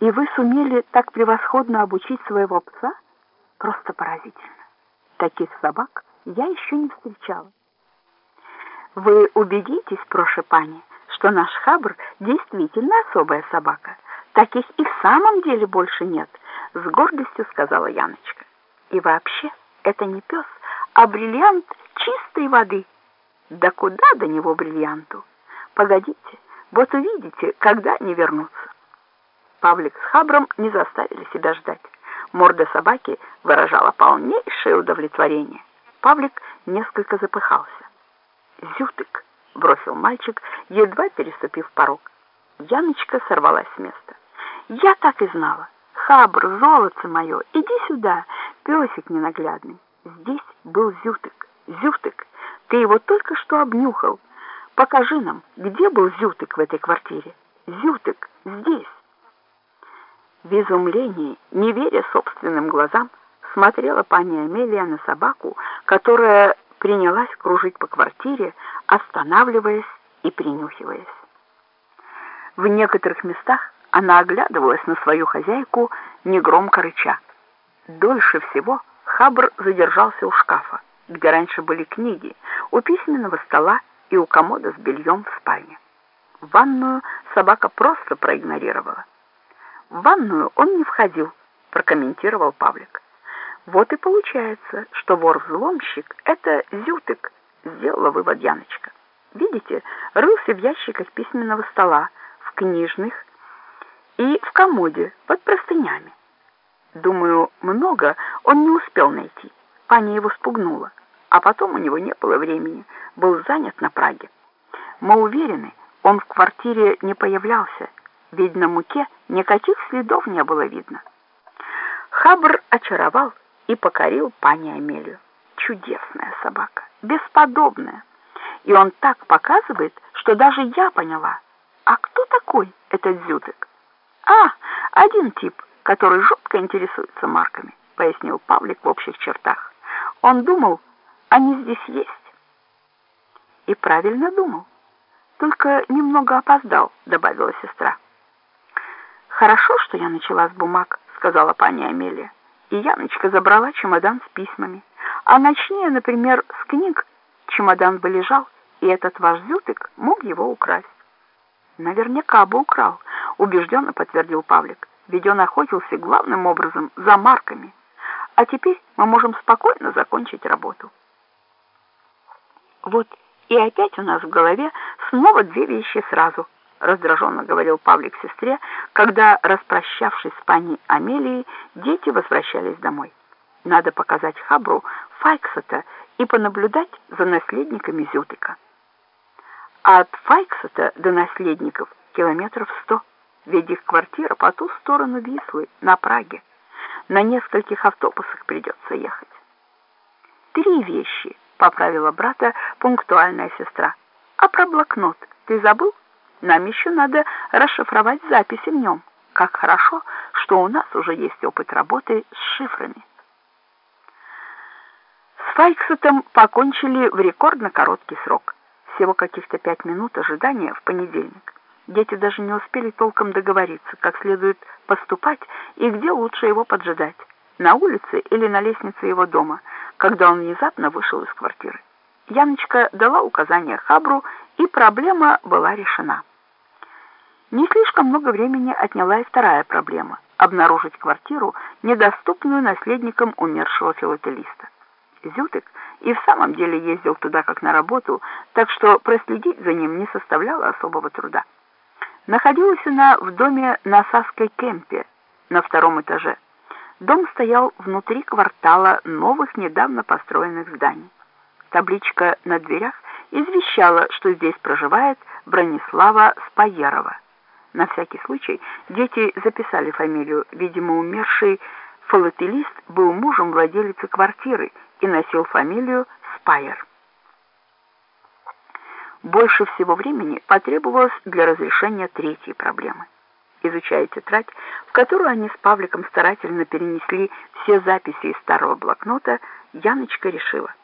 И вы сумели так превосходно обучить своего пса? Просто поразительно. Таких собак я еще не встречала. Вы убедитесь, проше пани, что наш хабр действительно особая собака. Таких и в самом деле больше нет, с гордостью сказала Яночка. И вообще, это не пес, а бриллиант чистой воды. Да куда до него бриллианту? Погодите, вот увидите, когда они вернутся. Павлик с Хабром не заставили себя ждать. Морда собаки выражала полнейшее удовлетворение. Павлик несколько запыхался. «Зютык!» — бросил мальчик, едва переступив порог. Яночка сорвалась с места. «Я так и знала! Хабр, золото мое, иди сюда, песик ненаглядный!» Здесь был Зютык. Зютык, ты его только что обнюхал. Покажи нам, где был Зютык в этой квартире? Зютык, здесь!» В изумлении, не веря собственным глазам, смотрела пани Амелия на собаку, которая принялась кружить по квартире, останавливаясь и принюхиваясь. В некоторых местах она оглядывалась на свою хозяйку, негромко рыча. Дольше всего Хабр задержался у шкафа, где раньше были книги, у письменного стола и у комода с бельем в спальне. Ванную собака просто проигнорировала. В ванную он не входил, прокомментировал Павлик. Вот и получается, что вор-взломщик — это Зютык, сделала вывод Яночка. Видите, рылся в ящиках письменного стола, в книжных и в комоде под простынями. Думаю, много он не успел найти. Паня его спугнула, а потом у него не было времени, был занят на Праге. Мы уверены, он в квартире не появлялся, ведь на муке никаких следов не было видно. Хабр очаровал и покорил пани Амелию. Чудесная собака, бесподобная. И он так показывает, что даже я поняла. А кто такой этот Зютык? А, один тип, который жутко интересуется марками, пояснил Павлик в общих чертах. Он думал, они здесь есть. И правильно думал. Только немного опоздал, добавила сестра. «Хорошо, что я начала с бумаг», — сказала пани Амелия. И Яночка забрала чемодан с письмами. А начни, например, с книг, чемодан бы лежал, и этот ваш зютык мог его украсть. Наверняка бы украл, убежденно подтвердил Павлик, ведь он охотился главным образом за марками. А теперь мы можем спокойно закончить работу. Вот и опять у нас в голове снова две вещи сразу — раздраженно говорил Павлик сестре, когда, распрощавшись с пани Амелией, дети возвращались домой. Надо показать Хабру Файксета и понаблюдать за наследниками Зютыка. А от Файксета до наследников километров сто, ведь их квартира по ту сторону Вислы, на Праге. На нескольких автобусах придется ехать. «Три вещи», — поправила брата пунктуальная сестра. «А про блокнот ты забыл?» Нам еще надо расшифровать записи в нем. Как хорошо, что у нас уже есть опыт работы с шифрами. С Файксетом покончили в рекордно короткий срок. Всего каких-то пять минут ожидания в понедельник. Дети даже не успели толком договориться, как следует поступать и где лучше его поджидать. На улице или на лестнице его дома, когда он внезапно вышел из квартиры. Яночка дала указание Хабру, и проблема была решена. Не слишком много времени отняла и вторая проблема – обнаружить квартиру, недоступную наследникам умершего филателиста. Зютык и в самом деле ездил туда как на работу, так что проследить за ним не составляло особого труда. Находилась она в доме на Саской Кемпе на втором этаже. Дом стоял внутри квартала новых недавно построенных зданий. Табличка на дверях извещала, что здесь проживает Бронислава Спаерова. На всякий случай дети записали фамилию. Видимо, умерший фалателист был мужем владелицы квартиры и носил фамилию Спайер. Больше всего времени потребовалось для разрешения третьей проблемы. Изучая тетрадь, в которую они с Павликом старательно перенесли все записи из старого блокнота, Яночка решила –